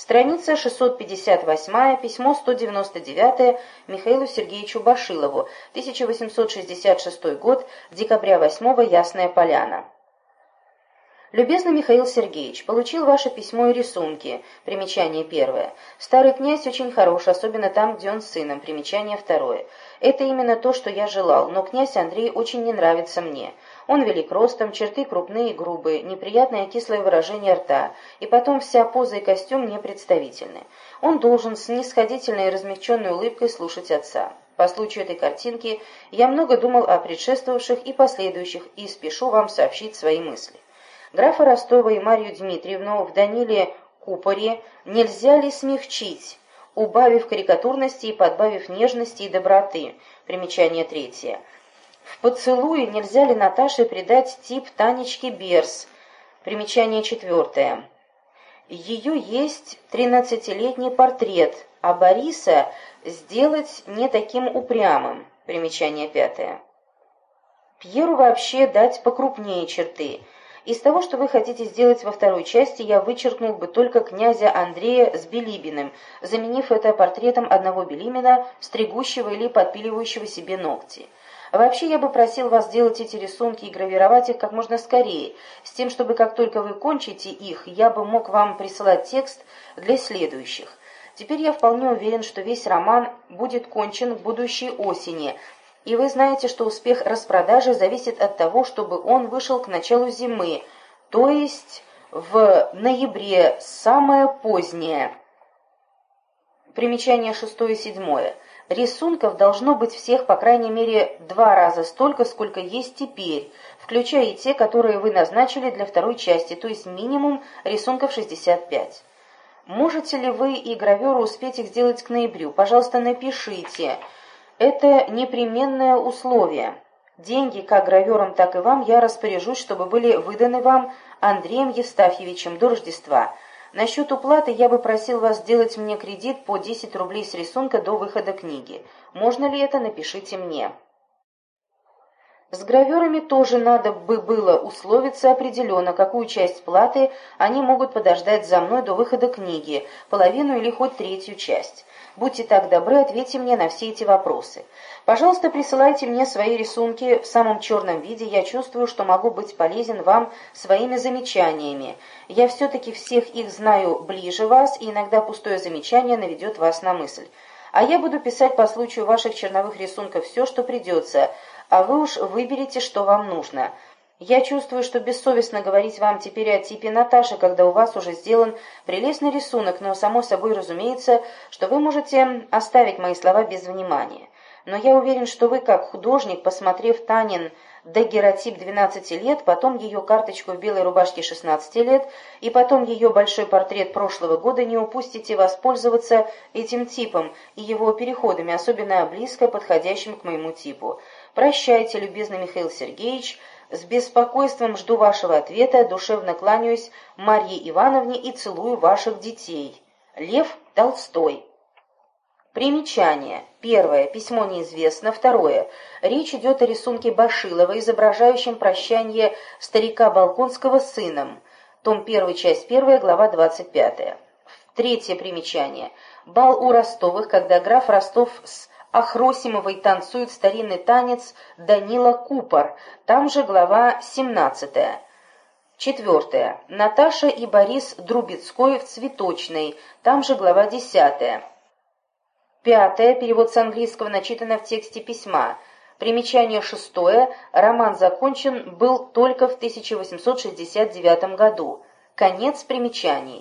Страница 658, письмо 199 Михаилу Сергеевичу Башилову, 1866 год, декабря 8 Ясная Поляна. Любезный Михаил Сергеевич, получил ваше письмо и рисунки. Примечание первое. Старый князь очень хорош, особенно там, где он с сыном. Примечание второе. Это именно то, что я желал, но князь Андрей очень не нравится мне. Он велик ростом, черты крупные и грубые, неприятное кислое выражение рта, и потом вся поза и костюм непредставительны. Он должен с нисходительной и размягченной улыбкой слушать отца. По случаю этой картинки я много думал о предшествовавших и последующих, и спешу вам сообщить свои мысли графа Ростова и Марию Дмитриевну в Даниле Купоре нельзя ли смягчить, убавив карикатурности и подбавив нежности и доброты? Примечание третье. В поцелуе нельзя ли Наташе придать тип Танечки Берс? Примечание четвертое. Ее есть тринадцатилетний портрет, а Бориса сделать не таким упрямым. Примечание пятое. Пьеру вообще дать покрупнее черты – из того, что вы хотите сделать во второй части, я вычеркнул бы только князя Андрея с Билибиным, заменив это портретом одного Билимина, стригущего или подпиливающего себе ногти. Вообще, я бы просил вас сделать эти рисунки и гравировать их как можно скорее, с тем, чтобы как только вы кончите их, я бы мог вам присылать текст для следующих. Теперь я вполне уверен, что весь роман будет кончен к будущей осени, и вы знаете, что успех распродажи зависит от того, чтобы он вышел к началу зимы, то есть в ноябре, самое позднее. Примечание шестое и седьмое. Рисунков должно быть всех по крайней мере два раза столько, сколько есть теперь, включая и те, которые вы назначили для второй части, то есть минимум рисунков 65. Можете ли вы и граверу успеть их сделать к ноябрю? Пожалуйста, напишите. Это непременное условие. Деньги, как граверам, так и вам, я распоряжусь, чтобы были выданы вам Андреем Евстафьевичем до Рождества. Насчет уплаты я бы просил вас сделать мне кредит по 10 рублей с рисунка до выхода книги. Можно ли это, напишите мне. С граверами тоже надо бы было условиться определенно, какую часть платы они могут подождать за мной до выхода книги, половину или хоть третью часть. Будьте так добры, ответьте мне на все эти вопросы. Пожалуйста, присылайте мне свои рисунки в самом черном виде. Я чувствую, что могу быть полезен вам своими замечаниями. Я все-таки всех их знаю ближе вас, и иногда пустое замечание наведет вас на мысль. А я буду писать по случаю ваших черновых рисунков все, что придется, а вы уж выберите, что вам нужно. Я чувствую, что бессовестно говорить вам теперь о типе Наташи, когда у вас уже сделан прелестный рисунок, но само собой разумеется, что вы можете оставить мои слова без внимания. Но я уверен, что вы, как художник, посмотрев Танин дагеротип 12 лет, потом ее карточку в белой рубашке 16 лет и потом ее большой портрет прошлого года, не упустите воспользоваться этим типом и его переходами, особенно близко подходящим к моему типу. Прощайте, любезный Михаил Сергеевич, с беспокойством жду вашего ответа, душевно кланяюсь Марье Ивановне и целую ваших детей. Лев Толстой. Примечание. Первое. Письмо неизвестно. Второе. Речь идет о рисунке Башилова, изображающем прощание старика Балконского с сыном. Том 1, часть 1, глава 25. Третье примечание. Бал у Ростовых, когда граф Ростов с Ахросимовой танцует старинный танец Данила Купор, там же глава 17. Четвертое. Наташа и Борис Друбецкой в Цветочной, там же глава 10. Пятое. Перевод с английского начитано в тексте письма. Примечание шестое. Роман закончен был только в 1869 году. Конец примечаний.